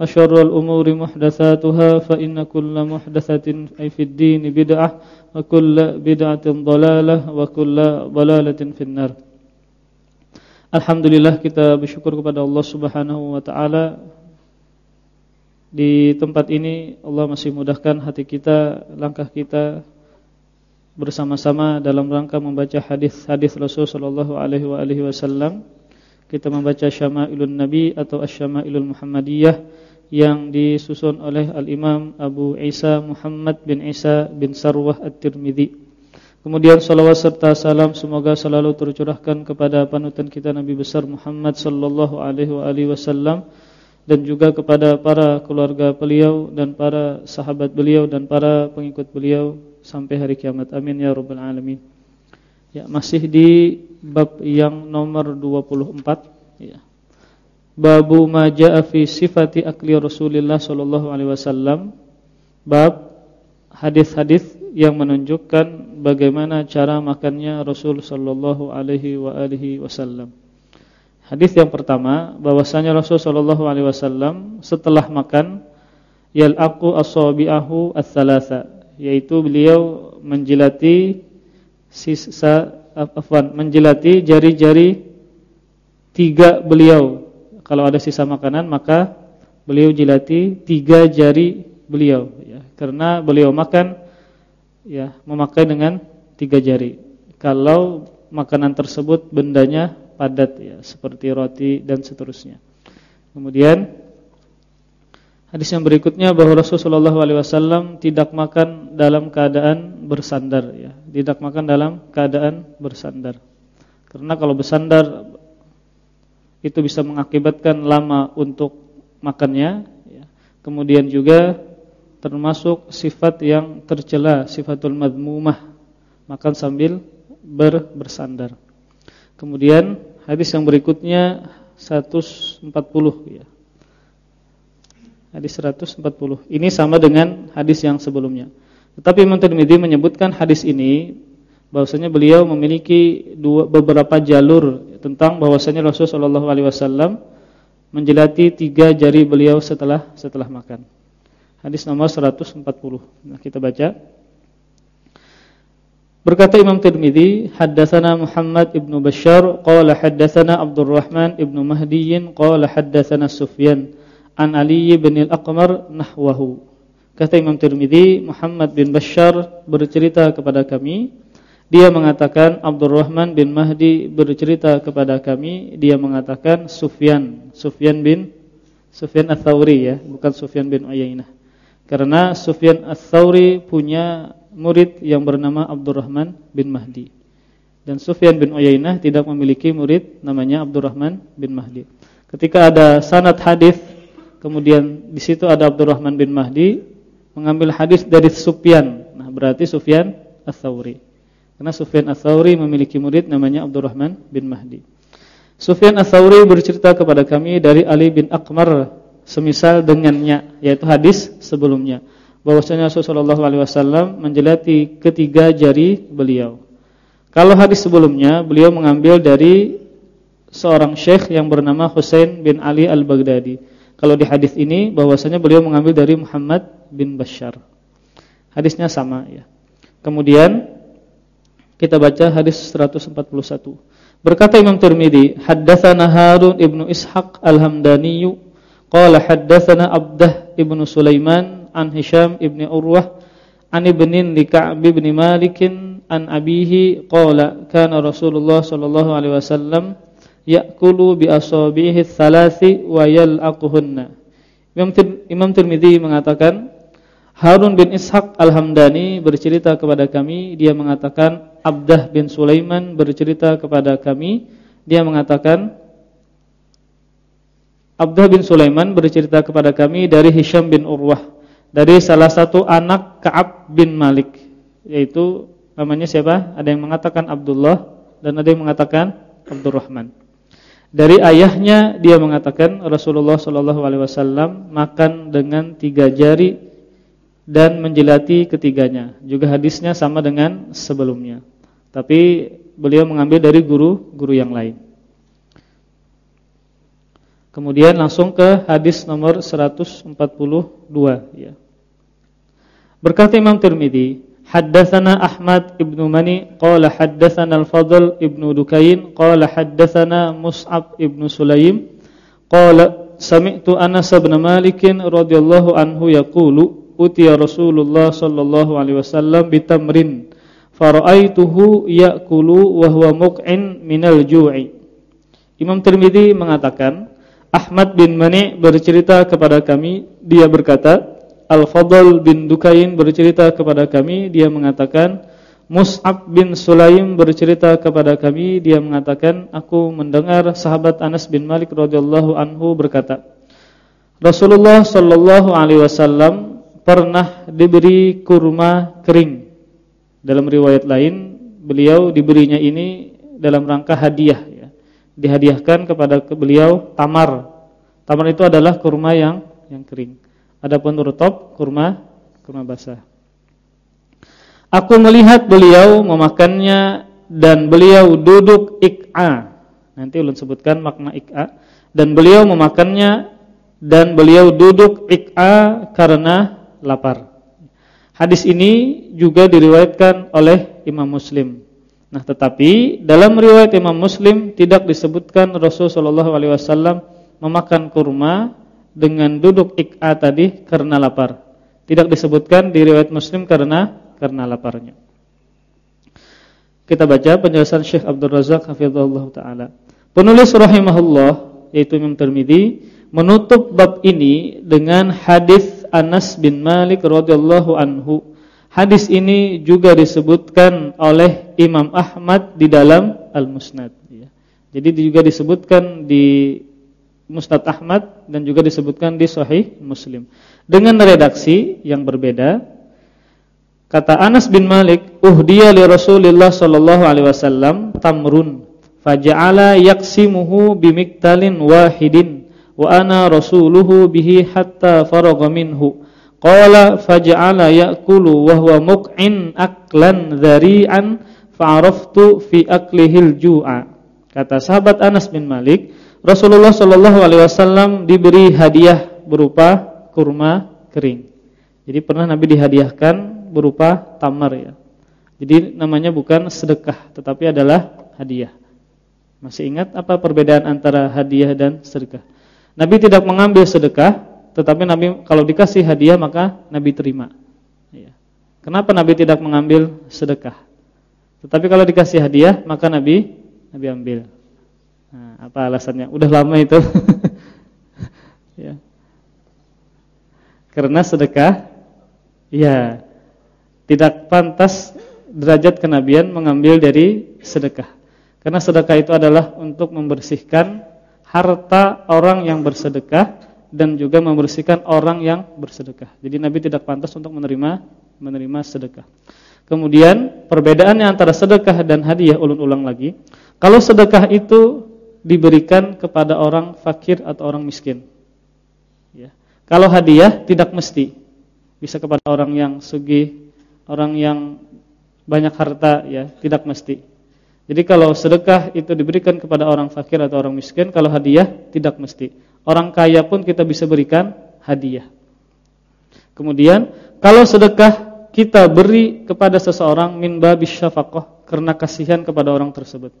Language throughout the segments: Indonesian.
وشر الأمور محدثاتها فإن كل محدثة أي في الدين بدعة وكل بدعة ضلالة وكل ضلالة في النار Alhamdulillah kita bersyukur kepada Allah Subhanahu wa taala di tempat ini Allah masih mudahkan hati kita, langkah kita bersama-sama dalam rangka membaca hadis-hadis Rasul sallallahu alaihi wasallam. Kita membaca Syama'ilun Nabi atau Asy-Syama'ilul Muhammadiyah yang disusun oleh Al-Imam Abu Isa Muhammad bin Isa bin Sarwah At-Tirmidzi. Kemudian salawat serta salam semoga selalu tercurahkan kepada panutan kita Nabi besar Muhammad sallallahu alaihi wasallam dan juga kepada para keluarga beliau dan para sahabat beliau dan para pengikut beliau sampai hari kiamat. Amin ya rabbal alamin. Ya, masih di bab yang nomor 24 ya. Babu ma jaa fi sifati akli Rasulillah sallallahu alaihi wasallam. Bab hadis-hadis yang menunjukkan bagaimana cara makannya Rasul sallallahu alaihi wa alihi wasallam. Hadis yang pertama bahwasanya Rasul sallallahu alaihi wasallam setelah makan yalaqu asabi'ahu ats-tsalatsa yaitu beliau menjilati sisa afwan menjilati jari-jari tiga beliau. Kalau ada sisa makanan maka beliau jilati tiga jari beliau ya karena beliau makan ya memakai dengan tiga jari. Kalau makanan tersebut bendanya padat ya seperti roti dan seterusnya. Kemudian hadis yang berikutnya bahwa Rasulullah SAW tidak makan dalam keadaan bersandar ya, tidak makan dalam keadaan bersandar. Karena kalau bersandar itu bisa mengakibatkan lama untuk makannya ya. Kemudian juga termasuk sifat yang tercela, sifatul madmumah, makan sambil ber bersandar. Kemudian hadis yang berikutnya 140 ya. Hadis 140. Ini sama dengan hadis yang sebelumnya. Tetapi Imam Tirmidzi menyebutkan hadis ini bahwasanya beliau memiliki dua beberapa jalur tentang bahwasanya Rasulullah sallallahu alaihi wasallam menjelati tiga jari beliau setelah setelah makan. Hadis nomor 140. Nah, kita baca. Berkata Imam Tirmizi, haddatsana Muhammad ibnu Bashar qala haddatsana Abdurrahman ibnu Mahdi qala haddatsana Sufyan an Ali bin Al-Aqmar nahwahu. Kata Imam Tirmizi, Muhammad bin Bashar bercerita kepada kami, dia mengatakan Abdurrahman bin Mahdi bercerita kepada kami, dia mengatakan Sufyan, Sufyan bin Sufyan Ats-Tsauri ya, bukan Sufyan bin Uyainah. Karena Sufyan Ats-Tsauri punya murid yang bernama Abdurrahman bin Mahdi. Dan Sufyan bin Uyainah tidak memiliki murid namanya Abdurrahman bin Mahdi. Ketika ada sanad hadis, kemudian di situ ada Abdurrahman bin Mahdi mengambil hadis dari Sufyan. Nah, berarti Sufyan Ats-Tsauri. Karena Sufyan Ats-Tsauri memiliki murid namanya Abdurrahman bin Mahdi. Sufyan Ats-Tsauri bercerita kepada kami dari Ali bin Aqmar semisal dengannya yaitu hadis sebelumnya bahwasanya Rasulullah SAW menjelati ketiga jari beliau. Kalau hadis sebelumnya beliau mengambil dari seorang syekh yang bernama Husain bin Ali Al-Baghdadi. Kalau di hadis ini bahwasanya beliau mengambil dari Muhammad bin Bashar. Hadisnya sama ya. Kemudian kita baca hadis 141. Berkata Imam Tirmizi, haddatsana Harun ibnu Ishaq Al-Hamdani Qala haddatsana Abdah ibnu Sulaiman an Hisham ibni Urwah an ibnin Ka'b bin Malik an abihi qala kana Rasulullah sallallahu alaihi wasallam ya'kulu bi asabihi thalathi wa yal'aquhunna. Imam Imam Tirmizi mengatakan Harun bin Ishaq Al-Hamdani bercerita kepada kami, dia mengatakan Abdah bin Sulaiman bercerita kepada kami, dia mengatakan Abdah bin Sulaiman bercerita kepada kami dari Hisham bin Urwah, dari salah satu anak Ka'ab bin Malik, yaitu namanya siapa? Ada yang mengatakan Abdullah dan ada yang mengatakan Abdurrahman. Dari ayahnya dia mengatakan Rasulullah wasallam makan dengan tiga jari dan menjelati ketiganya. Juga hadisnya sama dengan sebelumnya. Tapi beliau mengambil dari guru-guru yang lain. Kemudian langsung ke hadis nomor 142 ya. Berkata Imam Tirmizi, haddatsana Ahmad ibnu Mani qala haddatsana Al-Fadl ibnu Dukain qala haddatsana Mus'ab ibnu Sulaim qala sami'tu Anas bin Malik radhiyallahu anhu yaqulu utiya Rasulullah sallallahu alaihi wasallam bitamrin faraaituhu ya'kulu wa huwa muq'in minal ju'i. Imam Tirmizi mengatakan Ahmad bin Mani bercerita kepada kami dia berkata Al-Fadl bin Dukain bercerita kepada kami dia mengatakan Mus'ab bin Sulaim bercerita kepada kami dia mengatakan aku mendengar sahabat Anas bin Malik radhiyallahu anhu berkata Rasulullah sallallahu alaihi wasallam pernah diberi kurma kering. Dalam riwayat lain, beliau diberinya ini dalam rangka hadiah ya. Dihadiahkan kepada beliau tamar. Tamar itu adalah kurma yang yang kering. Adapun rutop kurma kurma basah. Aku melihat beliau memakannya dan beliau duduk ik'a. Nanti ulun sebutkan makna ik'a dan beliau memakannya dan beliau duduk ik'a karena lapar. Hadis ini juga diriwayatkan oleh Imam Muslim. Nah, tetapi dalam riwayat Imam Muslim tidak disebutkan Rasulullah SAW memakan kurma dengan duduk ik'a tadi karena lapar. Tidak disebutkan di riwayat Muslim karena karena laparnya. Kita baca penjelasan Syekh Abdul Razak hafizahullah taala. Penulis rahimahullah yaitu Imam Tirmizi menutup bab ini dengan hadis Anas bin Malik radhiyallahu anhu. Hadis ini juga disebutkan oleh Imam Ahmad di dalam Al-Musnad ya. Jadi juga disebutkan di Musnad Ahmad dan juga disebutkan di Sahih Muslim. Dengan redaksi yang berbeda. Kata Anas bin Malik, "Uhdiya li Rasulillah sallallahu alaihi wasallam tamrun faja'ala yaqsimuhu bimiktalin wahidin." wa ana rasuluhu bihi hatta faragha minhu qala faj'ala ya'kulu wa huwa muq'in aklan dhari'an fa'araftu fi aklihil ju'a. Kata sahabat Anas bin Malik Rasulullah sallallahu alaihi wasallam diberi hadiah berupa kurma kering. Jadi pernah Nabi dihadiahkan berupa tamar ya. Jadi namanya bukan sedekah tetapi adalah hadiah. Masih ingat apa perbedaan antara hadiah dan sedekah? Nabi tidak mengambil sedekah, tetapi Nabi kalau dikasih hadiah maka Nabi terima. Ya. Kenapa Nabi tidak mengambil sedekah? Tetapi kalau dikasih hadiah maka Nabi Nabi ambil. Nah, apa alasannya? Udah lama itu. ya. Karena sedekah ya tidak pantas derajat kenabian mengambil dari sedekah. Karena sedekah itu adalah untuk membersihkan harta orang yang bersedekah dan juga membersihkan orang yang bersedekah. Jadi Nabi tidak pantas untuk menerima menerima sedekah. Kemudian perbedaannya antara sedekah dan hadiah ulun-ulang lagi. Kalau sedekah itu diberikan kepada orang fakir atau orang miskin. Ya. Kalau hadiah tidak mesti. Bisa kepada orang yang sugih, orang yang banyak harta ya, tidak mesti. Jadi kalau sedekah itu diberikan kepada orang fakir atau orang miskin, kalau hadiah tidak mesti. Orang kaya pun kita bisa berikan hadiah. Kemudian kalau sedekah kita beri kepada seseorang min babis syafaqah karena kasihan kepada orang tersebut.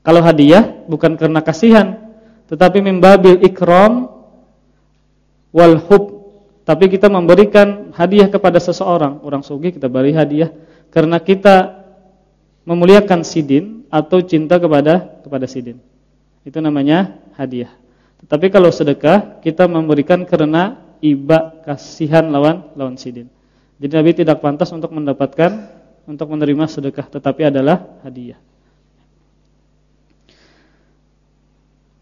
Kalau hadiah bukan karena kasihan, tetapi min babil ikram wal hub, Tapi kita memberikan hadiah kepada seseorang, orang sugih kita beri hadiah karena kita memuliakan sidin atau cinta kepada kepada sidin. Itu namanya hadiah. Tetapi kalau sedekah kita memberikan karena iba kasihan lawan lawan sidin. Jadi Nabi tidak pantas untuk mendapatkan untuk menerima sedekah tetapi adalah hadiah.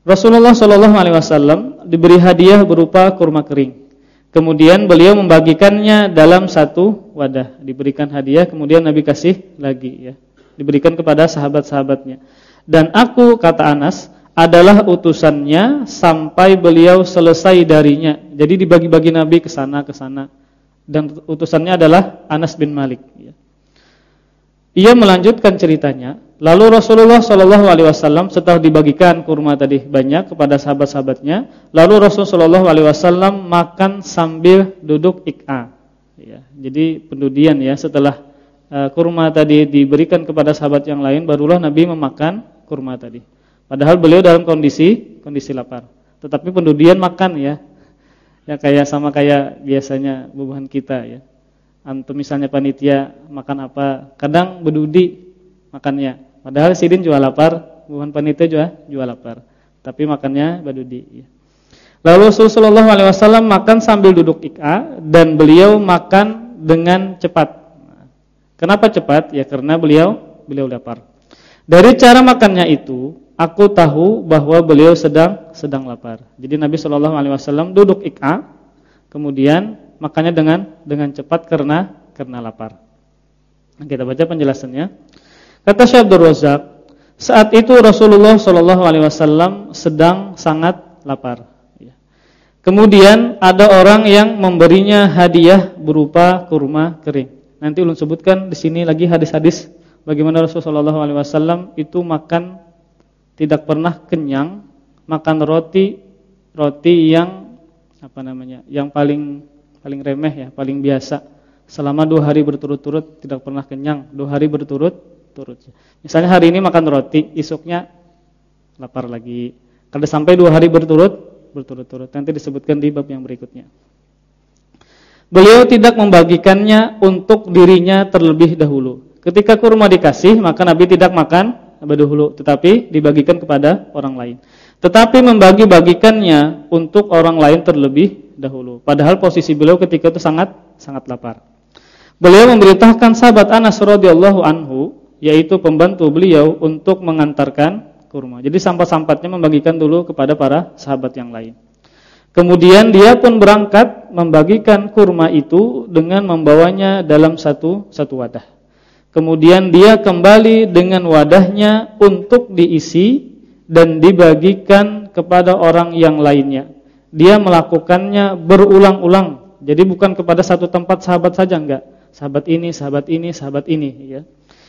Rasulullah Shallallahu Alaihi Wasallam diberi hadiah berupa kurma kering. Kemudian beliau membagikannya dalam satu wadah, diberikan hadiah, kemudian Nabi kasih lagi ya, diberikan kepada sahabat-sahabatnya. Dan aku kata Anas adalah utusannya sampai beliau selesai darinya. Jadi dibagi-bagi Nabi ke sana ke sana. Dan utusannya adalah Anas bin Malik. Ya. Ia melanjutkan ceritanya. Lalu Rasulullah Shallallahu Alaihi Wasallam setelah dibagikan kurma tadi banyak kepada sahabat-sahabatnya, lalu Rasulullah Shallallahu Alaihi Wasallam makan sambil duduk ik'a. Ya, jadi pendudian ya setelah uh, kurma tadi diberikan kepada sahabat yang lain, barulah Nabi memakan kurma tadi. Padahal beliau dalam kondisi kondisi lapar. Tetapi pendudian makan ya, ya kayak sama kayak biasanya bubuhan kita ya antum misalnya panitia makan apa, kadang berdudi makannya. Padahal sidin jual lapar, bukan panitia juga jual lapar. Tapi makannya badudi. Ya. Lalu Rasulullah SAW makan sambil duduk ik'a dan beliau makan dengan cepat. Kenapa cepat? Ya karena beliau beliau lapar. Dari cara makannya itu, aku tahu bahwa beliau sedang sedang lapar. Jadi Nabi Shallallahu Alaihi Wasallam duduk ik'a, kemudian makannya dengan dengan cepat karena karena lapar. Kita baca penjelasannya. Kata Syekh Abdul Razak, saat itu Rasulullah Shallallahu alaihi wasallam sedang sangat lapar. Ya. Kemudian ada orang yang memberinya hadiah berupa kurma kering. Nanti ulun sebutkan di sini lagi hadis-hadis bagaimana Rasulullah wasallam itu makan tidak pernah kenyang, makan roti roti yang apa namanya? yang paling paling remeh ya, paling biasa. Selama dua hari berturut-turut tidak pernah kenyang, dua hari berturut-turut. Misalnya hari ini makan roti, isuknya lapar lagi. Kalau sampai dua hari berturut, berturut-turut. Nanti disebutkan di bab yang berikutnya. Beliau tidak membagikannya untuk dirinya terlebih dahulu. Ketika kurma dikasih, maka Nabi tidak makan dahulu, tetapi dibagikan kepada orang lain. Tetapi membagi-bagikannya untuk orang lain terlebih dahulu. Padahal posisi beliau ketika itu sangat sangat lapar. Beliau memberitahukan sahabat Anas radhiyallahu anhu, yaitu pembantu beliau untuk mengantarkan kurma. Jadi sampah-sampatnya membagikan dulu kepada para sahabat yang lain. Kemudian dia pun berangkat membagikan kurma itu dengan membawanya dalam satu satu wadah. Kemudian dia kembali dengan wadahnya untuk diisi dan dibagikan kepada orang yang lainnya dia melakukannya berulang-ulang. Jadi bukan kepada satu tempat sahabat saja enggak. Sahabat ini, sahabat ini, sahabat ini ya.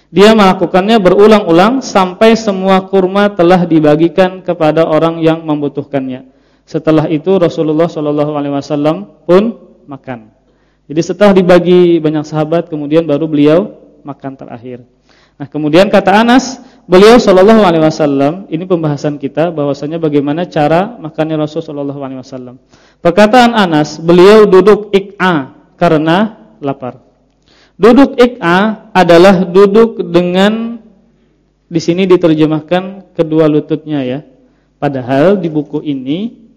Dia melakukannya berulang-ulang sampai semua kurma telah dibagikan kepada orang yang membutuhkannya. Setelah itu Rasulullah Shallallahu alaihi wasallam pun makan. Jadi setelah dibagi banyak sahabat kemudian baru beliau makan terakhir. Nah, kemudian kata Anas, Beliau Shallallahu Alaihi Wasallam ini pembahasan kita bahwasanya bagaimana cara makannya Rasul Shallallahu Alaihi Wasallam. Perkataan Anas, beliau duduk ik'a karena lapar. Duduk ik'a adalah duduk dengan di sini diterjemahkan kedua lututnya ya. Padahal di buku ini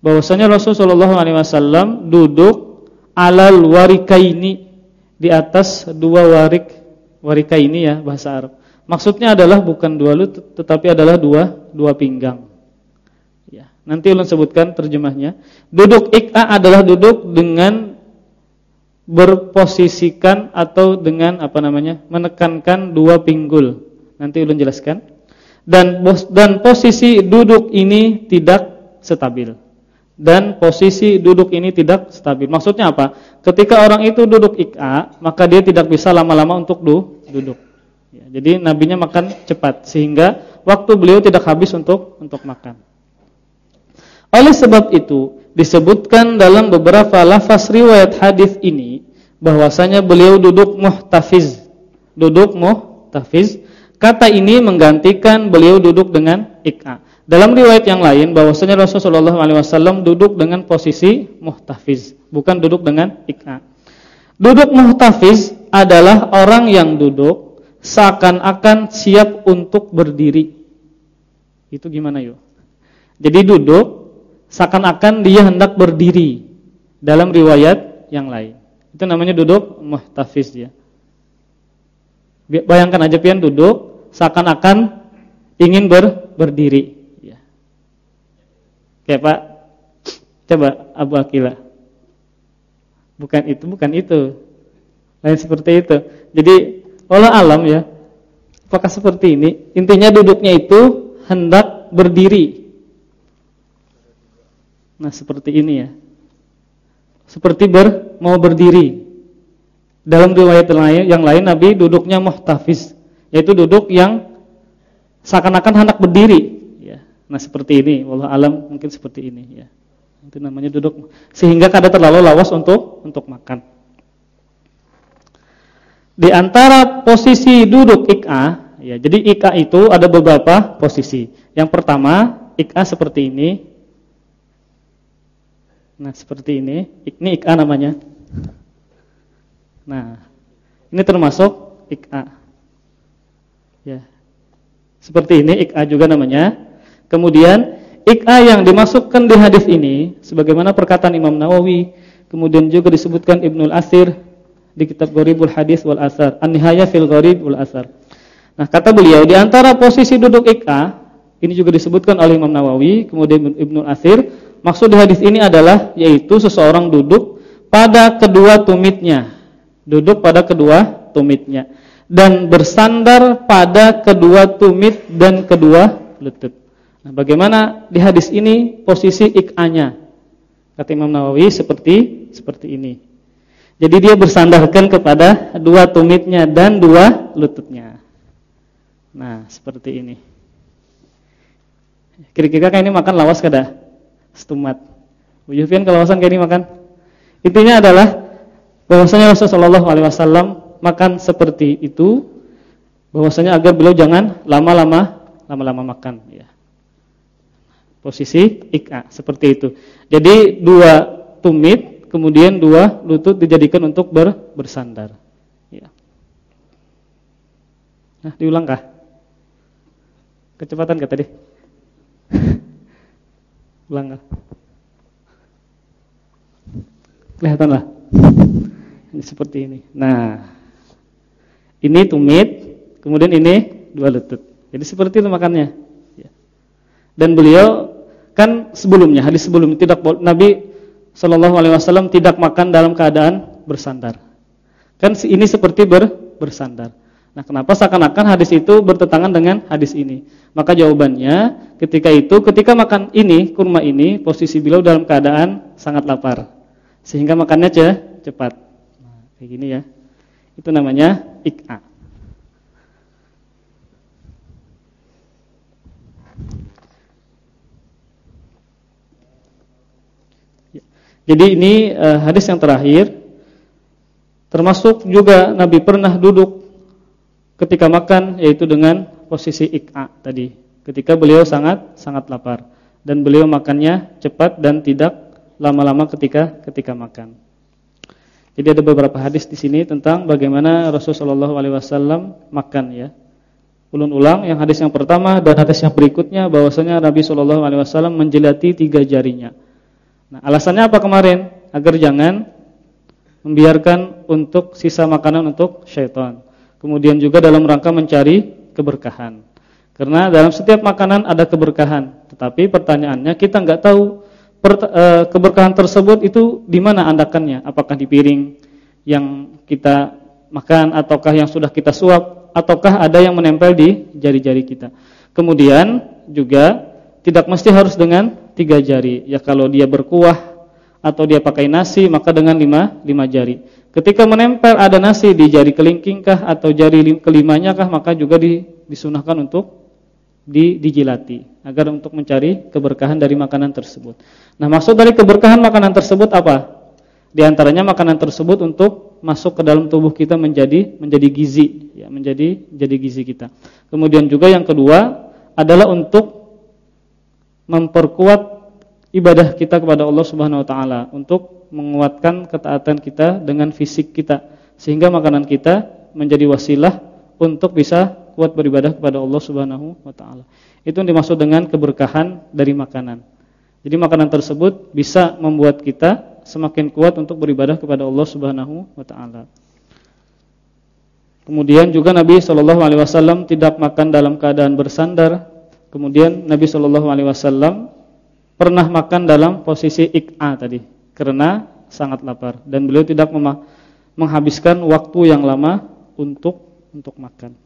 bahwasanya Rasul Shallallahu Alaihi Wasallam duduk alal warikaini di atas dua warik warikaini ya bahasa Arab Maksudnya adalah bukan dua lutut tetapi adalah dua dua pinggang. Ya, nanti ulun sebutkan terjemahnya. Duduk ik'a adalah duduk dengan berposisikan atau dengan apa namanya? menekankan dua pinggul. Nanti ulun jelaskan. Dan dan posisi duduk ini tidak stabil. Dan posisi duduk ini tidak stabil. Maksudnya apa? Ketika orang itu duduk ik'a, maka dia tidak bisa lama-lama untuk du, duduk. Ya, jadi nabinya makan cepat sehingga waktu beliau tidak habis untuk untuk makan. Oleh sebab itu disebutkan dalam beberapa lafaz riwayat hadis ini bahwasanya beliau duduk muhtafiz. Duduk muhtafiz. Kata ini menggantikan beliau duduk dengan ik'a. Dalam riwayat yang lain bahwasanya Rasulullah SAW duduk dengan posisi muhtafiz, bukan duduk dengan ik'a. Duduk muhtafiz adalah orang yang duduk seakan-akan siap untuk berdiri. Itu gimana yuk? Jadi duduk seakan-akan dia hendak berdiri dalam riwayat yang lain. Itu namanya duduk muhtafiz ya. Bayangkan aja pian duduk seakan-akan ingin ber, berdiri. Ya. Kayak Pak, coba Abu Akila. Bukan itu, bukan itu. Lain seperti itu. Jadi Allah alam ya. Apakah seperti ini? Intinya duduknya itu hendak berdiri. Nah, seperti ini ya. Seperti ber, mau berdiri. Dalam riwayat yang lain Nabi duduknya muhtafiz, yaitu duduk yang seakan-akan hendak berdiri. Nah, seperti ini, wallah alam mungkin seperti ini ya. Itu namanya duduk sehingga kada terlalu lawas untuk untuk makan. Di antara posisi duduk ik'a, ya, jadi ik'a itu ada beberapa posisi. Yang pertama, ik'a seperti ini. Nah, seperti ini. Ini ik'a namanya. Nah, ini termasuk ik'a. Ya. Seperti ini ik'a juga namanya. Kemudian ik'a yang dimasukkan di hadis ini sebagaimana perkataan Imam Nawawi, kemudian juga disebutkan Ibnul Asir di kitab Gharibul Hadis wal Asar, An-Nihaya fil Gharib wal Asar. Nah, kata beliau di antara posisi duduk ik'a ini juga disebutkan oleh Imam Nawawi, kemudian Ibnul Asir, maksud di hadis ini adalah yaitu seseorang duduk pada kedua tumitnya duduk pada kedua tumitnya dan bersandar pada kedua tumit dan kedua lutut. Nah, bagaimana di hadis ini posisi ikanya? Kata Imam Nawawi seperti seperti ini. Jadi dia bersandarkan kepada dua tumitnya dan dua lututnya. Nah, seperti ini. Kira-kira kayak ini makan lawas kada? Stumat. Buyufian kalau lawasan kayak ini makan? Intinya adalah bahwasanya Rasulullah SAW makan seperti itu bahwasanya agar beliau jangan lama-lama lama-lama makan ya. Posisi ik'a seperti itu. Jadi dua tumit kemudian dua lutut dijadikan untuk ber, bersandar. Ya. Nah, diulangkah? Kecepatan kah tadi? Ulang Kelihatan lah seperti ini. Nah, ini tumit, kemudian ini dua lutut. Jadi seperti itu makannya. Ya. Dan beliau kan sebelumnya hadis sebelumnya tidak Nabi Shallallahu Alaihi Wasallam tidak makan dalam keadaan bersandar. Kan ini seperti ber, bersandar. Nah, kenapa seakan-akan hadis itu bertentangan dengan hadis ini? Maka jawabannya ketika itu ketika makan ini kurma ini posisi beliau dalam keadaan sangat lapar sehingga makannya cepat. Kayak gini ya. Itu namanya ik'a. Jadi ini uh, hadis yang terakhir termasuk juga Nabi pernah duduk ketika makan yaitu dengan posisi ik'a tadi. Ketika beliau sangat sangat lapar dan beliau makannya cepat dan tidak lama-lama ketika ketika makan. Jadi ada beberapa hadis di sini tentang bagaimana Rasulullah SAW makan ya. Ulun-ulang yang hadis yang pertama dan hadis yang berikutnya bahwasanya Nabi Wasallam menjelati tiga jarinya. Nah, alasannya apa kemarin? Agar jangan membiarkan untuk sisa makanan untuk syaitan. Kemudian juga dalam rangka mencari keberkahan. Karena dalam setiap makanan ada keberkahan. Tetapi pertanyaannya kita nggak tahu Eh, keberkahan tersebut itu di mana andakannya? Apakah di piring yang kita makan ataukah yang sudah kita suap ataukah ada yang menempel di jari-jari kita. Kemudian juga tidak mesti harus dengan tiga jari. Ya kalau dia berkuah atau dia pakai nasi maka dengan lima, lima jari. Ketika menempel ada nasi di jari kelingking kah atau jari kelimanya kah maka juga disunahkan untuk di, dijilati agar untuk mencari keberkahan dari makanan tersebut. Nah, maksud dari keberkahan makanan tersebut apa? Di antaranya makanan tersebut untuk masuk ke dalam tubuh kita menjadi menjadi gizi, ya, menjadi jadi gizi kita. Kemudian juga yang kedua adalah untuk memperkuat ibadah kita kepada Allah Subhanahu wa taala untuk menguatkan ketaatan kita dengan fisik kita sehingga makanan kita menjadi wasilah untuk bisa kuat beribadah kepada Allah Subhanahu wa taala. Itu yang dimaksud dengan keberkahan dari makanan. Jadi makanan tersebut bisa membuat kita semakin kuat untuk beribadah kepada Allah Subhanahu wa taala. Kemudian juga Nabi Shallallahu alaihi wasallam tidak makan dalam keadaan bersandar. Kemudian Nabi Shallallahu alaihi wasallam pernah makan dalam posisi ik'a tadi karena sangat lapar dan beliau tidak menghabiskan waktu yang lama untuk untuk makan.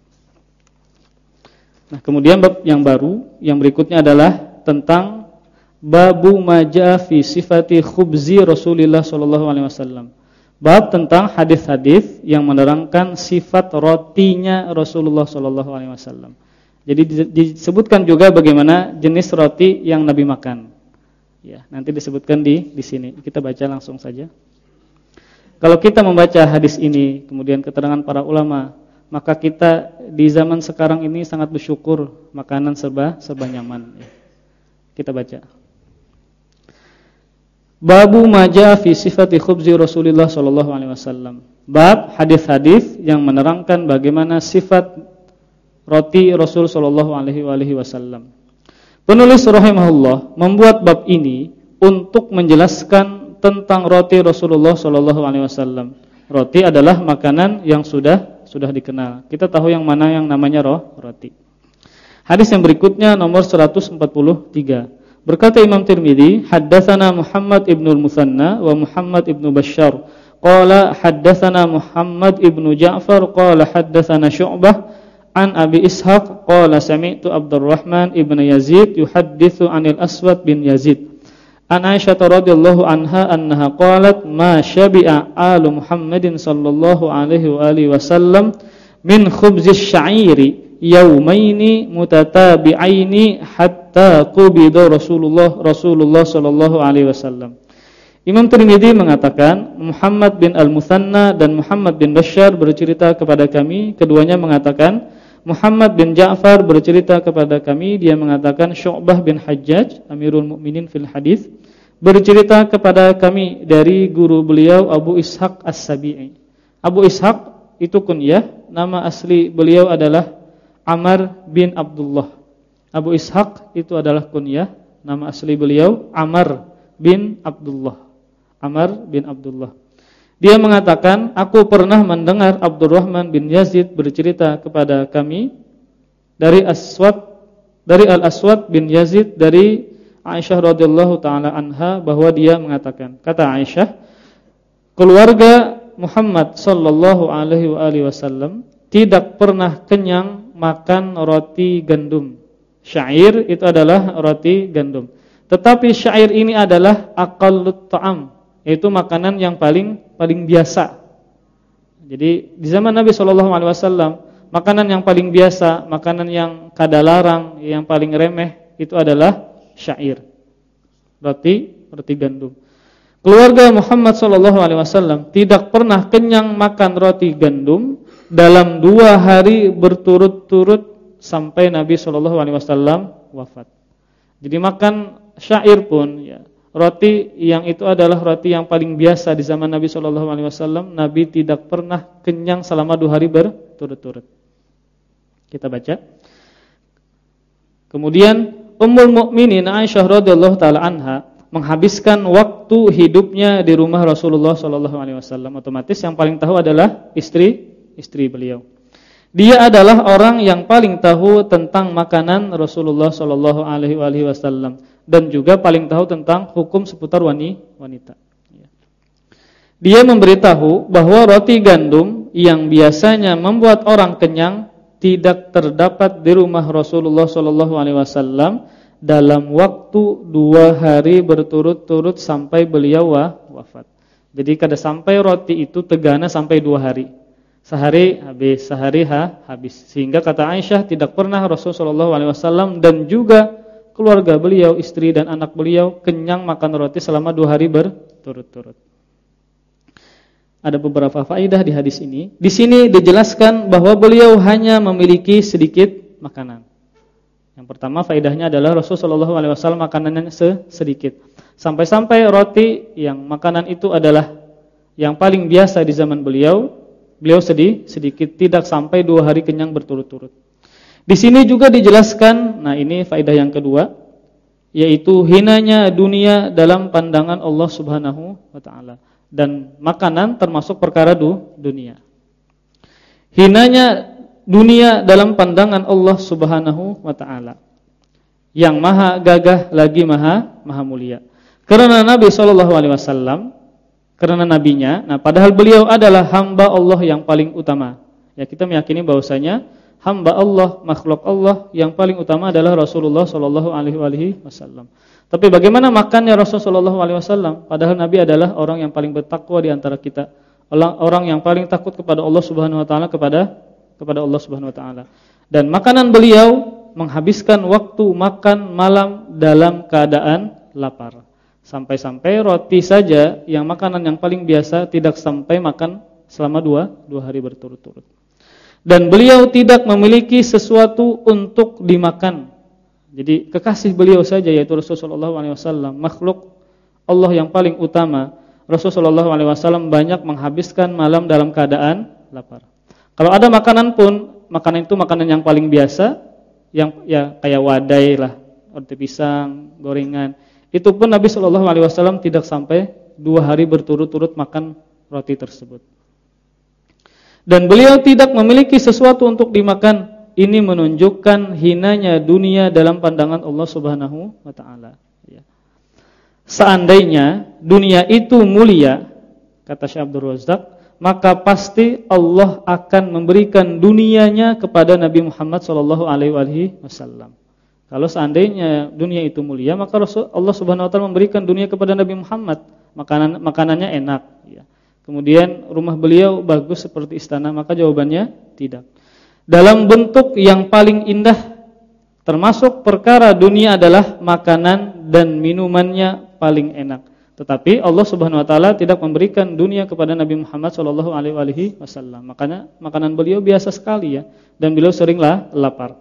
Nah, kemudian bab yang baru yang berikutnya adalah tentang babu majah fi sifati khubzi Rasulullah sallallahu alaihi wasallam. Bab tentang hadis-hadis yang menerangkan sifat rotinya Rasulullah Shallallahu Alaihi Wasallam. Jadi disebutkan juga bagaimana jenis roti yang Nabi makan. Ya, nanti disebutkan di di sini. Kita baca langsung saja. Kalau kita membaca hadis ini, kemudian keterangan para ulama, maka kita di zaman sekarang ini sangat bersyukur makanan serba serba nyaman. Kita baca. Babu maja fi sifati khubzi Rasulullah sallallahu alaihi wasallam. Bab hadis-hadis yang menerangkan bagaimana sifat roti Rasul sallallahu alaihi wasallam. Penulis rahimahullah membuat bab ini untuk menjelaskan tentang roti Rasulullah sallallahu alaihi wasallam. Roti adalah makanan yang sudah sudah dikenal. Kita tahu yang mana yang namanya roh, roti. Hadis yang berikutnya nomor 143. Berkata Imam Tirmizi, haddatsana Muhammad ibnul Musanna wa Muhammad ibnu Bashar. Qala haddatsana Muhammad ibnu Ja'far qala haddatsana Syu'bah an Abi Ishaq qala sami'tu Abdurrahman ibnu Yazid yuhadditsu 'anil Aswad bin Yazid. An Aisyah radhiyallahu anha annaha qalat ma syabi'a alu Muhammadin sallallahu alaihi wa alihi wasallam min khubzis sya'iri yaumaini mutatabi'aini hatta qubida Rasulullah Rasulullah sallallahu alaihi wasallam. Imam Tirmizi mengatakan Muhammad bin Al-Muthanna dan Muhammad bin Bashar bercerita kepada kami, keduanya mengatakan Muhammad bin Ja'far bercerita kepada kami, dia mengatakan Syu'bah bin Hajjaj, Amirul Mukminin fil hadis, bercerita kepada kami dari guru beliau Abu Ishaq As-Sabi'i. Abu Ishaq itu kunyah, nama asli beliau adalah Amr bin Abdullah. Abu Ishaq itu adalah kunyah, nama asli beliau Amr bin Abdullah. Amr bin Abdullah. Dia mengatakan, aku pernah mendengar Abdurrahman bin Yazid bercerita kepada kami dari Aswad dari Al-Aswad bin Yazid dari Aisyah radhiyallahu taala anha bahwa dia mengatakan, kata Aisyah, keluarga Muhammad sallallahu alaihi wasallam tidak pernah kenyang makan roti gandum. Syair itu adalah roti gandum. Tetapi syair ini adalah aqallut ta'am, yaitu makanan yang paling paling biasa. Jadi di zaman Nabi Shallallahu alaihi wasallam, makanan yang paling biasa, makanan yang kadalarang, yang paling remeh itu adalah syair. Roti roti gandum. Keluarga Muhammad Shallallahu alaihi wasallam tidak pernah kenyang makan roti gandum dalam dua hari berturut-turut sampai Nabi Shallallahu Alaihi Wasallam wafat. Jadi makan syair pun roti yang itu adalah roti yang paling biasa di zaman Nabi Shallallahu Alaihi Wasallam. Nabi tidak pernah kenyang selama dua hari berturut-turut. Kita baca. Kemudian Ummul Mukminin Aisyah radhiyallahu taala anha menghabiskan waktu hidupnya di rumah Rasulullah Shallallahu Alaihi Wasallam. Otomatis yang paling tahu adalah istri istri beliau. Dia adalah orang yang paling tahu tentang makanan Rasulullah Shallallahu Alaihi Wasallam dan juga paling tahu tentang hukum seputar wanita. Ya. Dia memberitahu bahwa roti gandum yang biasanya membuat orang kenyang tidak terdapat di rumah Rasulullah Shallallahu Alaihi Wasallam dalam waktu dua hari berturut-turut sampai beliau wafat. Jadi kada sampai roti itu tegana sampai dua hari. Sehari habis, sehari ha, habis. Sehingga kata Aisyah tidak pernah Rasulullah SAW dan juga keluarga beliau, istri dan anak beliau kenyang makan roti selama dua hari berturut-turut. Ada beberapa faidah di hadis ini. Di sini dijelaskan bahwa beliau hanya memiliki sedikit makanan. Yang pertama faedahnya adalah Rasulullah SAW makanannya sedikit. Sampai-sampai roti yang makanan itu adalah yang paling biasa di zaman beliau, beliau sedih sedikit tidak sampai dua hari kenyang berturut-turut. Di sini juga dijelaskan, nah ini faedah yang kedua, yaitu hinanya dunia dalam pandangan Allah Subhanahu wa taala dan makanan termasuk perkara du, dunia. Hinanya dunia dalam pandangan Allah Subhanahu wa taala. Yang maha gagah lagi maha maha mulia. Karena Nabi sallallahu alaihi wasallam karena nabinya, nah padahal beliau adalah hamba Allah yang paling utama. Ya kita meyakini bahwasanya hamba Allah, makhluk Allah yang paling utama adalah Rasulullah sallallahu alaihi wasallam. Tapi bagaimana makannya Rasulullah sallallahu alaihi wasallam? Padahal Nabi adalah orang yang paling bertakwa di antara kita. Orang yang paling takut kepada Allah Subhanahu wa taala kepada kepada Allah Subhanahu wa taala. Dan makanan beliau menghabiskan waktu makan malam dalam keadaan lapar. Sampai-sampai roti saja yang makanan yang paling biasa tidak sampai makan selama dua, dua hari berturut-turut. Dan beliau tidak memiliki sesuatu untuk dimakan. Jadi kekasih beliau saja yaitu Rasulullah SAW, makhluk Allah yang paling utama. Rasulullah SAW banyak menghabiskan malam dalam keadaan lapar. Kalau ada makanan pun, makanan itu makanan yang paling biasa, yang ya kayak wadai lah, roti pisang, gorengan. Itu pun Nabi Shallallahu Alaihi Wasallam tidak sampai dua hari berturut-turut makan roti tersebut. Dan beliau tidak memiliki sesuatu untuk dimakan. Ini menunjukkan hinanya dunia dalam pandangan Allah Subhanahu Wa Taala. Ya. Seandainya dunia itu mulia, kata Syekh Abdul Razak, maka pasti Allah akan memberikan dunianya kepada Nabi Muhammad sallallahu alaihi wasallam. Kalau seandainya dunia itu mulia, maka Allah Subhanahu wa taala memberikan dunia kepada Nabi Muhammad. Makanan makanannya enak ya. Kemudian rumah beliau bagus seperti istana, maka jawabannya tidak. Dalam bentuk yang paling indah termasuk perkara dunia adalah makanan dan minumannya paling enak. Tetapi Allah Subhanahu wa taala tidak memberikan dunia kepada Nabi Muhammad sallallahu alaihi wasallam. Makanya makanan beliau biasa sekali ya dan beliau seringlah lapar.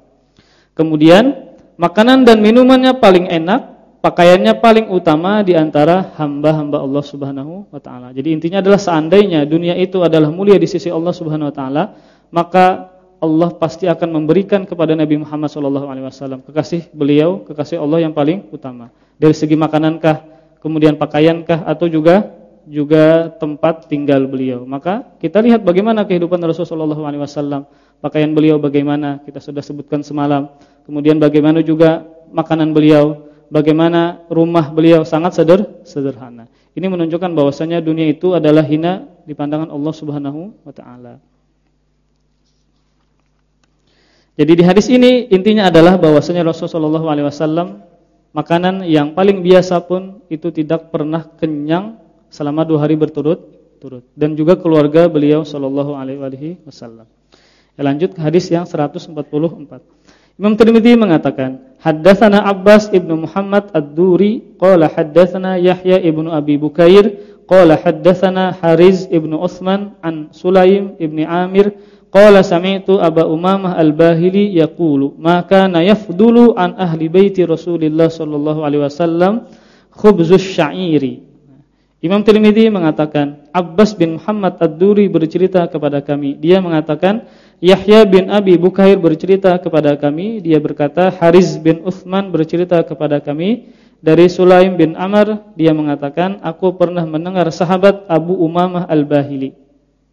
Kemudian makanan dan minumannya paling enak, pakaiannya paling utama di antara hamba-hamba Allah Subhanahu wa taala. Jadi intinya adalah seandainya dunia itu adalah mulia di sisi Allah Subhanahu wa taala, maka Allah pasti akan memberikan kepada Nabi Muhammad sallallahu alaihi wasallam kekasih beliau, kekasih Allah yang paling utama. Dari segi makanankah kemudian pakaiankah atau juga juga tempat tinggal beliau. Maka kita lihat bagaimana kehidupan Rasulullah SAW. Pakaian beliau bagaimana kita sudah sebutkan semalam. Kemudian bagaimana juga makanan beliau, bagaimana rumah beliau sangat seder, sederhana. Ini menunjukkan bahwasanya dunia itu adalah hina di pandangan Allah Subhanahu wa taala. Jadi di hadis ini intinya adalah bahwasanya Rasulullah SAW makanan yang paling biasa pun itu tidak pernah kenyang selama dua hari berturut-turut dan juga keluarga beliau sallallahu alaihi wasallam. Ya, lanjut ke hadis yang 144. Imam Tirmizi mengatakan, haddatsana Abbas ibnu Muhammad Ad-Duri qala haddatsana Yahya ibnu Abi Bukair qala haddatsana Hariz ibnu Utsman an Sulaim ibni Amir Qala sami'tu Aba Umamah Al-Bahili yaqulu ma kana yafdulu an ahli baiti Rasulillah sallallahu alaihi wasallam khubzus sya'iri. Imam Tirmizi mengatakan Abbas bin Muhammad Ad-Duri bercerita kepada kami. Dia mengatakan Yahya bin Abi Bukair bercerita kepada kami. Dia berkata Haris bin Uthman bercerita kepada kami dari Sulaim bin Amr. Dia mengatakan aku pernah mendengar sahabat Abu Umamah Al-Bahili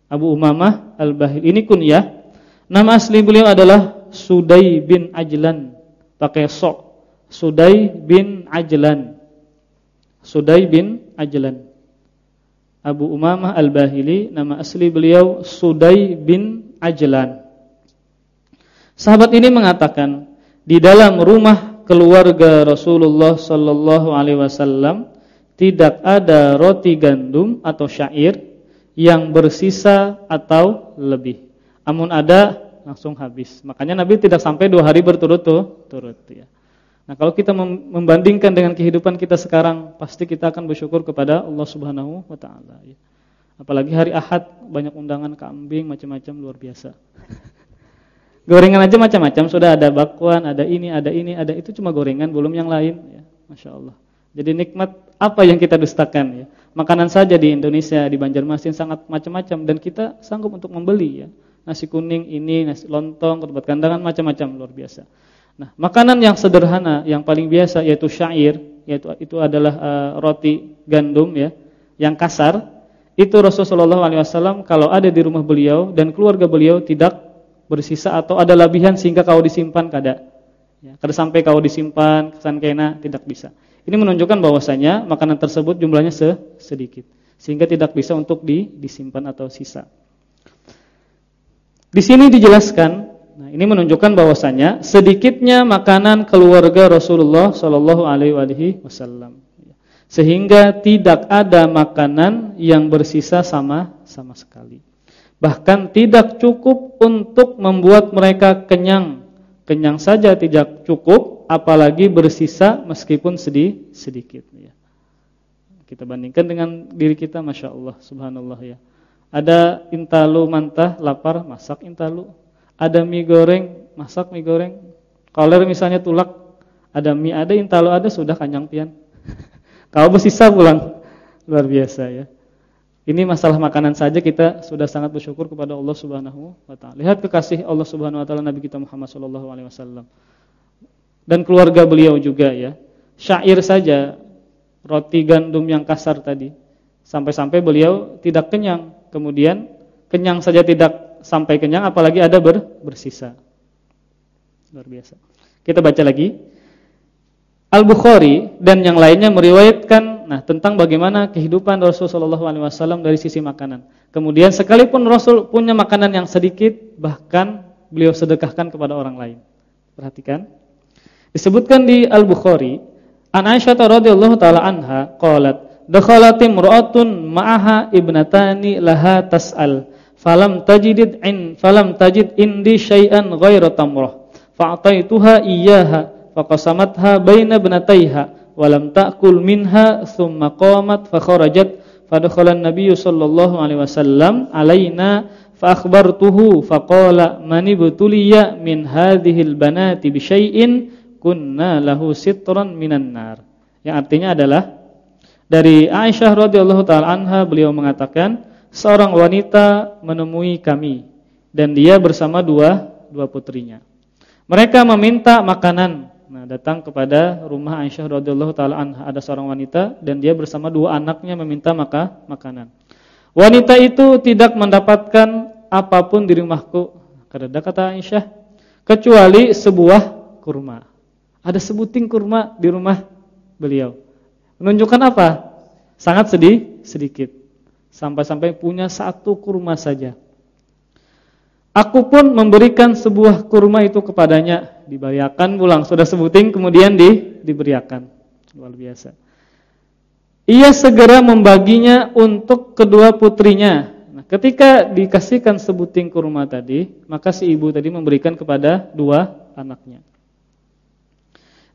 Abu Umamah Al-Bahil. Ini kunyah. Nama asli beliau adalah Sudai bin Ajlan. Pakai sok. Sudai bin Ajlan. Sudai bin Ajlan. Abu Umamah Al-Bahili, nama asli beliau Sudai bin Ajlan. Sahabat ini mengatakan, di dalam rumah keluarga Rasulullah sallallahu alaihi wasallam tidak ada roti gandum atau syair yang bersisa atau lebih. Amun ada langsung habis. Makanya Nabi tidak sampai dua hari berturut-turut ya. Nah, kalau kita membandingkan dengan kehidupan kita sekarang, pasti kita akan bersyukur kepada Allah Subhanahu wa taala ya. Apalagi hari Ahad banyak undangan kambing macam-macam luar biasa. Gorengan aja macam-macam, sudah ada bakwan, ada ini, ada ini, ada itu cuma gorengan, belum yang lain ya. Masya Allah. Jadi nikmat apa yang kita dustakan ya. Makanan saja di Indonesia, di Banjarmasin sangat macam-macam dan kita sanggup untuk membeli ya. Nasi kuning ini, nasi lontong, ketupat kandangan macam-macam luar biasa. Nah, makanan yang sederhana yang paling biasa yaitu syair, yaitu itu adalah uh, roti gandum ya, yang kasar. Itu Rasulullah SAW kalau ada di rumah beliau dan keluarga beliau tidak bersisa atau ada lebihan sehingga kau disimpan kada. Ya, kada sampai kau disimpan kesan kena tidak bisa. Ini menunjukkan bahwasanya makanan tersebut jumlahnya sedikit sehingga tidak bisa untuk di, disimpan atau sisa. Di sini dijelaskan, nah ini menunjukkan bahwasanya sedikitnya makanan keluarga Rasulullah Shallallahu alaihi wasallam. Sehingga tidak ada makanan yang bersisa sama sama sekali bahkan tidak cukup untuk membuat mereka kenyang. Kenyang saja tidak cukup, apalagi bersisa meskipun sedih sedikit. Ya. Kita bandingkan dengan diri kita, masya Allah, subhanallah ya. Ada intalu mantah, lapar, masak intalu. Ada mie goreng, masak mie goreng. Kalau misalnya tulak, ada mie, ada intalu, ada sudah kenyang pian. Kalau bersisa pulang, luar biasa ya. Ini masalah makanan saja kita sudah sangat bersyukur kepada Allah Subhanahu wa taala. Lihat kekasih Allah Subhanahu wa taala Nabi kita Muhammad sallallahu alaihi wasallam. Dan keluarga beliau juga ya. Syair saja roti gandum yang kasar tadi. Sampai-sampai beliau tidak kenyang. Kemudian kenyang saja tidak sampai kenyang apalagi ada ber, bersisa. Luar biasa. Kita baca lagi. Al-Bukhari dan yang lainnya meriwayatkan Nah, tentang bagaimana kehidupan Rasulullah SAW dari sisi makanan. Kemudian sekalipun Rasul punya makanan yang sedikit, bahkan beliau sedekahkan kepada orang lain. Perhatikan. Disebutkan di Al-Bukhari, An Aisyah radhiyallahu taala anha qalat, "Dakhalat imra'atun ma'aha ibnatani laha tas'al, falam tajid in falam tajid indi syai'an ghaira tamrah. Fa'ataituha iyyaha faqasamatha baina ibnatayha." walam ta'kul minha thumma qamat fa kharajat fadakhala an-nabiy sallallahu alaihi wasallam alaina fa akhbartuhu fa qala man ibtuliya min hadhihi al-banati bi syai'in kunna lahu sitran minan nar yang artinya adalah dari Aisyah radhiyallahu taala anha beliau mengatakan seorang wanita menemui kami dan dia bersama dua dua putrinya mereka meminta makanan Nah, datang kepada rumah Aisyah radhiyallahu taala anha ada seorang wanita dan dia bersama dua anaknya meminta maka makanan. Wanita itu tidak mendapatkan apa pun di rumahku, kata kata Aisyah, kecuali sebuah kurma. Ada sebuting kurma di rumah beliau. Menunjukkan apa? Sangat sedih, sedikit. Sampai-sampai punya satu kurma saja. Aku pun memberikan sebuah kurma itu kepadanya, dibayarkan pulang, sudah sebuting kemudian di diberiakan. Luar biasa. Ia segera membaginya untuk kedua putrinya. Nah, ketika dikasihkan sebuting kurma tadi, maka si ibu tadi memberikan kepada dua anaknya.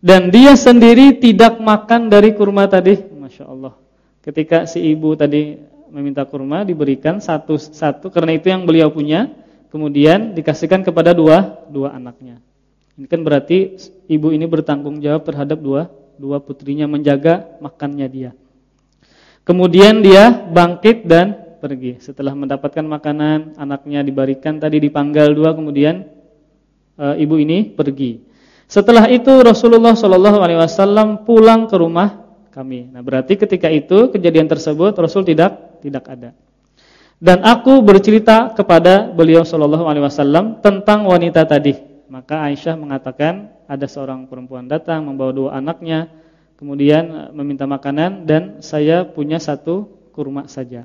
Dan dia sendiri tidak makan dari kurma tadi, masya Allah. Ketika si ibu tadi meminta kurma diberikan satu-satu karena itu yang beliau punya kemudian dikasihkan kepada dua dua anaknya. Ini kan berarti ibu ini bertanggung jawab terhadap dua dua putrinya menjaga makannya dia. Kemudian dia bangkit dan pergi. Setelah mendapatkan makanan, anaknya diberikan tadi dipanggal dua, kemudian e, ibu ini pergi. Setelah itu Rasulullah Shallallahu Alaihi Wasallam pulang ke rumah kami. Nah berarti ketika itu kejadian tersebut Rasul tidak tidak ada. Dan aku bercerita kepada beliau sallallahu alaihi wasallam tentang wanita tadi. Maka Aisyah mengatakan ada seorang perempuan datang membawa dua anaknya, kemudian eh, meminta makanan dan saya punya satu kurma saja.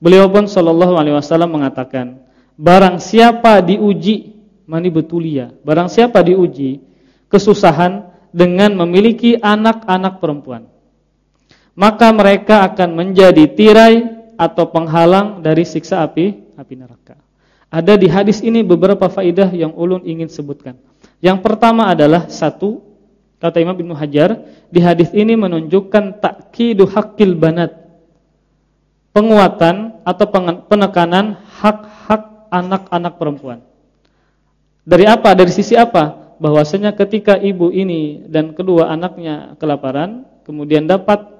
Beliau pun sallallahu alaihi wasallam mengatakan, barang siapa diuji mani betulia, barang siapa diuji kesusahan dengan memiliki anak-anak perempuan, maka mereka akan menjadi tirai atau penghalang dari siksa api api neraka. Ada di hadis ini beberapa faidah yang ulun ingin sebutkan. Yang pertama adalah satu kata Imam Ibnu Hajar, di hadis ini menunjukkan takidu hakil banat. Penguatan atau penekanan hak-hak anak-anak perempuan. Dari apa? Dari sisi apa? Bahwasanya ketika ibu ini dan kedua anaknya kelaparan, kemudian dapat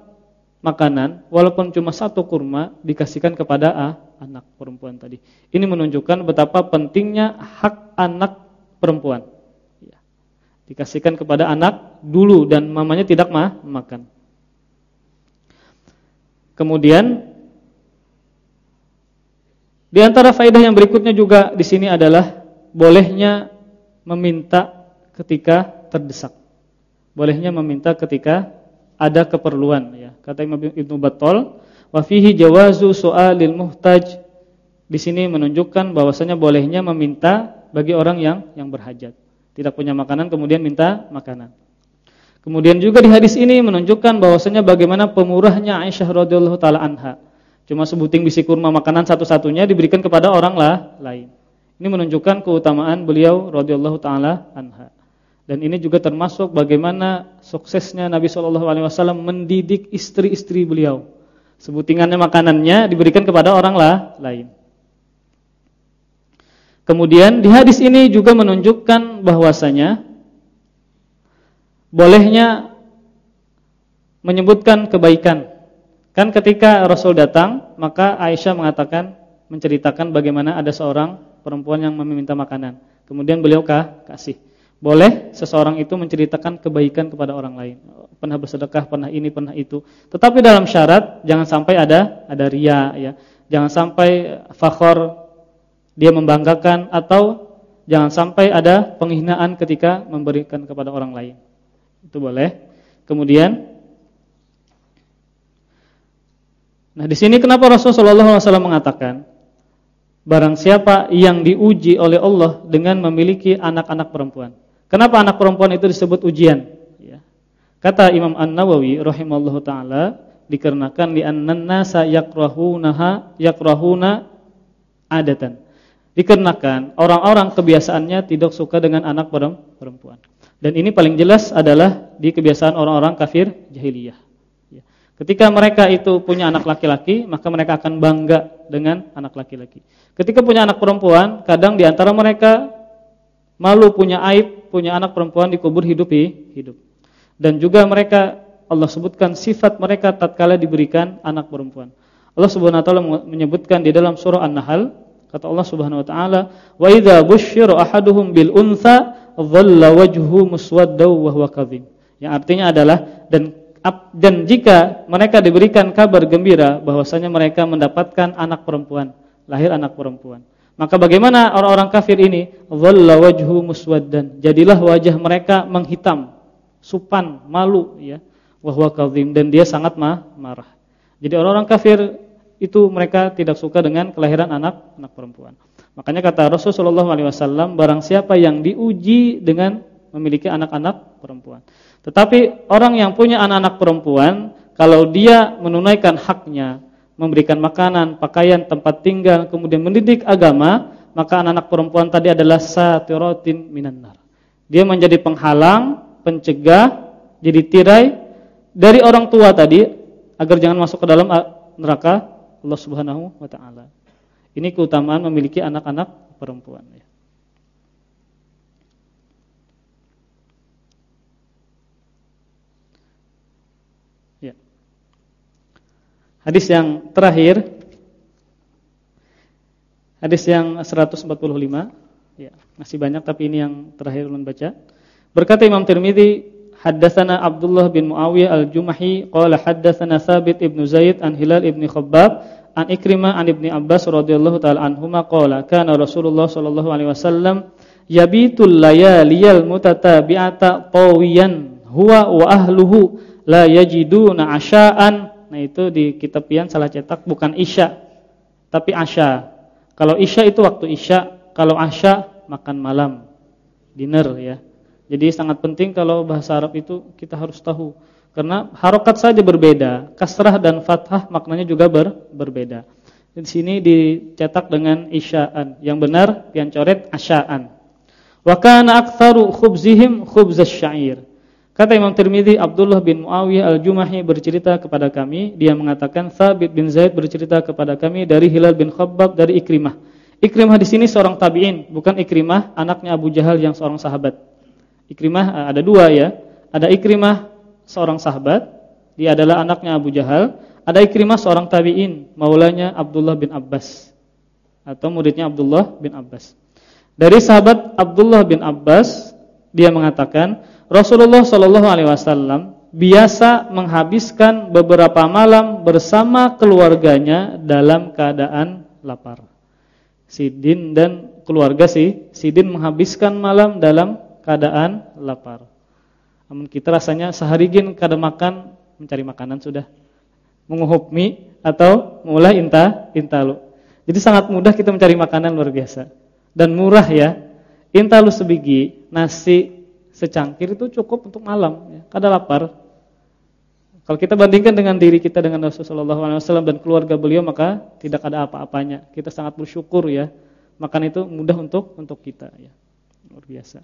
makanan, walaupun cuma satu kurma dikasihkan kepada ah, anak perempuan tadi. Ini menunjukkan betapa pentingnya hak anak perempuan. Ya. Dikasihkan kepada anak dulu dan mamanya tidak mah makan. Kemudian di antara faedah yang berikutnya juga di sini adalah bolehnya meminta ketika terdesak. Bolehnya meminta ketika ada keperluan ya. Kata Imam Ibnu Battal, wa fihi jawazu su'alil muhtaj. Di sini menunjukkan bahwasanya bolehnya meminta bagi orang yang yang berhajat. Tidak punya makanan kemudian minta makanan. Kemudian juga di hadis ini menunjukkan bahwasanya bagaimana pemurahnya Aisyah radhiyallahu taala anha. Cuma sebuting bisi kurma makanan satu-satunya diberikan kepada orang lah lain. Ini menunjukkan keutamaan beliau radhiyallahu taala anha. Dan ini juga termasuk bagaimana suksesnya Nabi Shallallahu alaihi wasallam mendidik istri-istri beliau. Sebutingannya makanannya diberikan kepada orang lain. Kemudian di hadis ini juga menunjukkan bahwasanya bolehnya menyebutkan kebaikan. Kan ketika Rasul datang, maka Aisyah mengatakan menceritakan bagaimana ada seorang perempuan yang meminta makanan. Kemudian beliau kasih. Boleh seseorang itu menceritakan kebaikan kepada orang lain. Pernah bersedekah, pernah ini, pernah itu. Tetapi dalam syarat jangan sampai ada ada ria ya. Jangan sampai fakhor dia membanggakan atau jangan sampai ada penghinaan ketika memberikan kepada orang lain. Itu boleh. Kemudian Nah, di sini kenapa Rasulullah SAW mengatakan Barang siapa yang diuji oleh Allah dengan memiliki anak-anak perempuan. Kenapa anak perempuan itu disebut ujian? Ya. Kata Imam An Nawawi rahimallahu taala dikarenakan di an-nasa yakrahunaha yakrahuna adatan. Dikarenakan orang-orang kebiasaannya tidak suka dengan anak perempuan. Dan ini paling jelas adalah di kebiasaan orang-orang kafir jahiliyah. Ketika mereka itu punya anak laki-laki, maka mereka akan bangga dengan anak laki-laki. Ketika punya anak perempuan, kadang di antara mereka malu punya aib, punya anak perempuan dikubur hidup hidup. Dan juga mereka Allah sebutkan sifat mereka tatkala diberikan anak perempuan. Allah Subhanahu wa taala menyebutkan di dalam surah An-Nahl, kata Allah Subhanahu wa taala, "Wa idza busyira ahaduhum bil untha dhalla wajhu muswaddaw wa huwa kadhim." Yang artinya adalah dan dan jika mereka diberikan kabar gembira bahwasanya mereka mendapatkan anak perempuan, lahir anak perempuan. Maka bagaimana orang-orang kafir ini? Dhalla wajhu muswaddan. Jadilah wajah mereka menghitam, supan, malu ya. Wa huwa dan dia sangat marah. Jadi orang-orang kafir itu mereka tidak suka dengan kelahiran anak anak perempuan. Makanya kata Rasulullah SAW, barang siapa yang diuji dengan memiliki anak-anak perempuan. Tetapi orang yang punya anak-anak perempuan, kalau dia menunaikan haknya, memberikan makanan, pakaian, tempat tinggal, kemudian mendidik agama, maka anak-anak perempuan tadi adalah satiratin minan nar. Dia menjadi penghalang, pencegah, jadi tirai dari orang tua tadi agar jangan masuk ke dalam neraka Allah Subhanahu wa taala. Ini keutamaan memiliki anak-anak perempuan ya. Hadis yang terakhir Hadis yang 145 ya, masih banyak tapi ini yang terakhir ulun baca. Berkata Imam Tirmizi, haddatsana Abdullah bin Muawiyah al-Jumahi qala haddatsana Thabit ibn Zaid an Hilal ibn Khabbab an Ikrimah an Ibni Abbas radhiyallahu taala anhuma qala kana Rasulullah sallallahu alaihi wasallam yabitul layaliyal mutatabi'ata tawiyan huwa wa ahluhu la yajiduna asha'an Nah itu di kitab pian salah cetak bukan isya tapi asya. Kalau isya itu waktu isya, kalau asya makan malam, dinner ya. Jadi sangat penting kalau bahasa Arab itu kita harus tahu karena harokat saja berbeda, kasrah dan fathah maknanya juga ber, berbeda. Di sini dicetak dengan isyaan. Yang benar pian coret asyaan. Wa kana aktsaru khubzihim khubz asy-sya'ir. Kata Imam Tirmizi, Abdullah bin Muawiyah al-Jumahi bercerita kepada kami, dia mengatakan Thabit bin Zaid bercerita kepada kami dari Hilal bin Khabbab dari Ikrimah. Ikrimah di sini seorang tabi'in, bukan Ikrimah anaknya Abu Jahal yang seorang sahabat. Ikrimah eh, ada dua ya. Ada Ikrimah seorang sahabat, dia adalah anaknya Abu Jahal. Ada Ikrimah seorang tabi'in, maulanya Abdullah bin Abbas atau muridnya Abdullah bin Abbas. Dari sahabat Abdullah bin Abbas, dia mengatakan, Rasulullah Shallallahu alaihi wasallam biasa menghabiskan beberapa malam bersama keluarganya dalam keadaan lapar. Sidin dan keluarga si Sidin menghabiskan malam dalam keadaan lapar. Namun kita rasanya sehari gin kada makan mencari makanan sudah menguhup mie atau mulai inta intalu. Jadi sangat mudah kita mencari makanan luar biasa dan murah ya. Intalu sebiji nasi secangkir itu cukup untuk malam ya. Kada lapar. Kalau kita bandingkan dengan diri kita dengan Rasulullah SAW dan keluarga beliau maka tidak ada apa-apanya. Kita sangat bersyukur ya. Makan itu mudah untuk untuk kita ya. Luar biasa.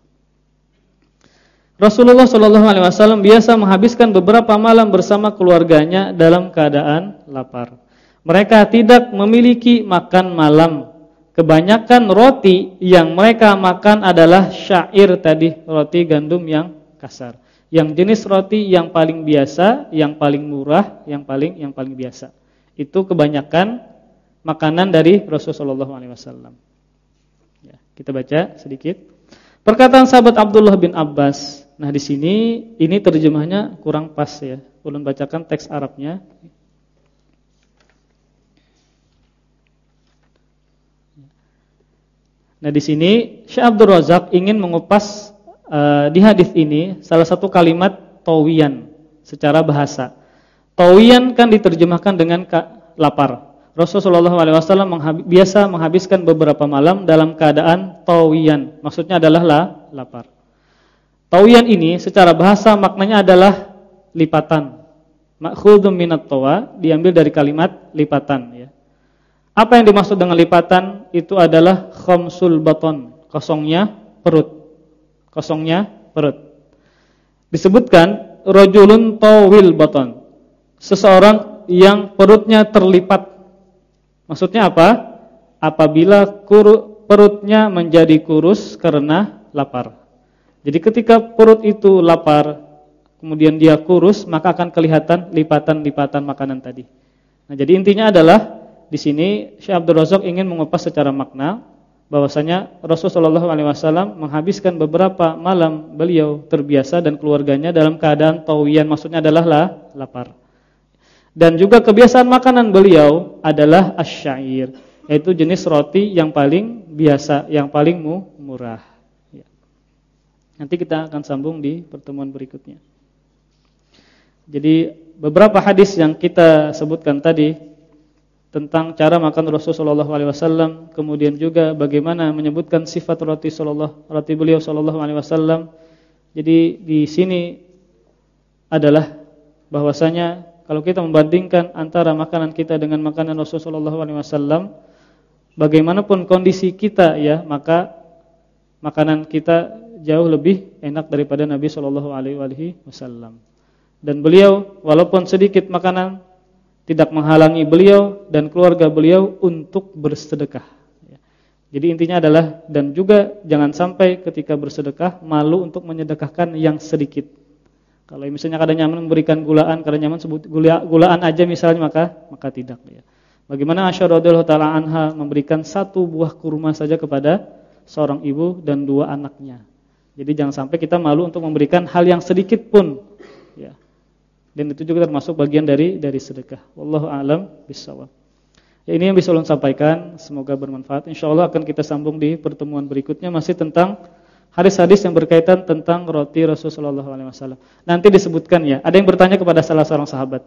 Rasulullah SAW biasa menghabiskan beberapa malam bersama keluarganya dalam keadaan lapar. Mereka tidak memiliki makan malam. Kebanyakan roti yang mereka makan adalah syair tadi, roti gandum yang kasar yang jenis roti yang paling biasa, yang paling murah, yang paling yang paling biasa. Itu kebanyakan makanan dari Rasulullah SAW. Ya, kita baca sedikit. Perkataan sahabat Abdullah bin Abbas. Nah, di sini ini terjemahnya kurang pas ya. Ulun bacakan teks Arabnya. Nah, di sini Syekh Abdul Razak ingin mengupas uh, di hadis ini salah satu kalimat tawiyan secara bahasa. Tawiyan kan diterjemahkan dengan lapar. Rasulullah SAW menghabi, biasa menghabiskan beberapa malam dalam keadaan tawiyan. Maksudnya adalah la, lapar. Tawiyan ini secara bahasa maknanya adalah lipatan. Makhudum minat tawa diambil dari kalimat lipatan ya. Apa yang dimaksud dengan lipatan? Itu adalah khamsul baton, kosongnya perut kosongnya perut. Disebutkan rajulun tawil baton. Seseorang yang perutnya terlipat. Maksudnya apa? Apabila kuru, perutnya menjadi kurus karena lapar. Jadi ketika perut itu lapar, kemudian dia kurus, maka akan kelihatan lipatan-lipatan makanan tadi. Nah, jadi intinya adalah di sini Syekh Abdul Razak ingin mengupas secara makna bahwasanya Rasulullah SAW menghabiskan beberapa malam beliau terbiasa dan keluarganya dalam keadaan tawiyan maksudnya adalah lah, lapar. Dan juga kebiasaan makanan beliau adalah asyair, yaitu jenis roti yang paling biasa, yang paling murah. Ya. Nanti kita akan sambung di pertemuan berikutnya. Jadi beberapa hadis yang kita sebutkan tadi tentang cara makan Rasulullah SAW, kemudian juga bagaimana menyebutkan sifat roti Sallallahu roti beliau Sallallahu Alaihi Wasallam. Jadi di sini adalah bahwasanya kalau kita membandingkan antara makanan kita dengan makanan Rasulullah SAW, bagaimanapun kondisi kita ya, maka makanan kita jauh lebih enak daripada Nabi Shallallahu Alaihi Wasallam. Dan beliau walaupun sedikit makanan tidak menghalangi beliau dan keluarga beliau untuk bersedekah. Ya. Jadi intinya adalah dan juga jangan sampai ketika bersedekah malu untuk menyedekahkan yang sedikit. Kalau misalnya kada nyaman memberikan gulaan, kada nyaman sebut gula, gulaan aja misalnya maka maka tidak ya. Bagaimana Aisyah radhiyallahu taala anha memberikan satu buah kurma saja kepada seorang ibu dan dua anaknya. Jadi jangan sampai kita malu untuk memberikan hal yang sedikit pun dan itu juga termasuk bagian dari dari sedekah. Wallahu a'lam bishawab. Ya ini yang bisa ulun sampaikan, semoga bermanfaat. Insyaallah akan kita sambung di pertemuan berikutnya masih tentang hadis-hadis yang berkaitan tentang roti Rasulullah SAW. Nanti disebutkan ya, ada yang bertanya kepada salah seorang sahabat.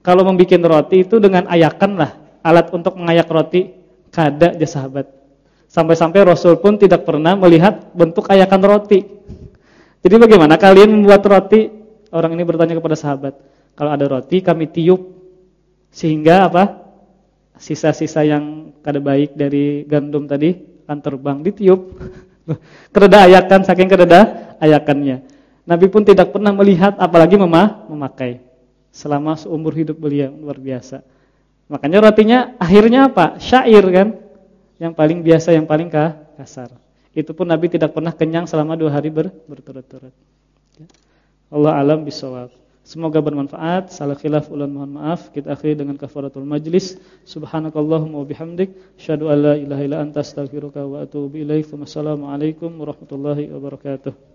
Kalau membuat roti itu dengan ayakan lah, alat untuk mengayak roti kada aja sahabat. Sampai-sampai Rasul pun tidak pernah melihat bentuk ayakan roti. Jadi bagaimana kalian membuat roti orang ini bertanya kepada sahabat, kalau ada roti kami tiup sehingga apa? Sisa-sisa yang kada baik dari gandum tadi akan terbang ditiup. kereda ayakan saking kereda ayakannya. Nabi pun tidak pernah melihat apalagi memah, memakai selama seumur hidup beliau luar biasa. Makanya rotinya akhirnya apa? Syair kan? yang paling biasa, yang paling kasar. Itu pun Nabi tidak pernah kenyang selama dua hari ber, berturut-turut. Allah alam bisawab. Semoga bermanfaat. Salah khilaf ulan mohon maaf. Kita akhiri dengan kafaratul majlis. Subhanakallahumma wabihamdik. Asyhadu an la ilaha illa anta astaghfiruka wa atubu ilaik. Wassalamualaikum warahmatullahi wabarakatuh.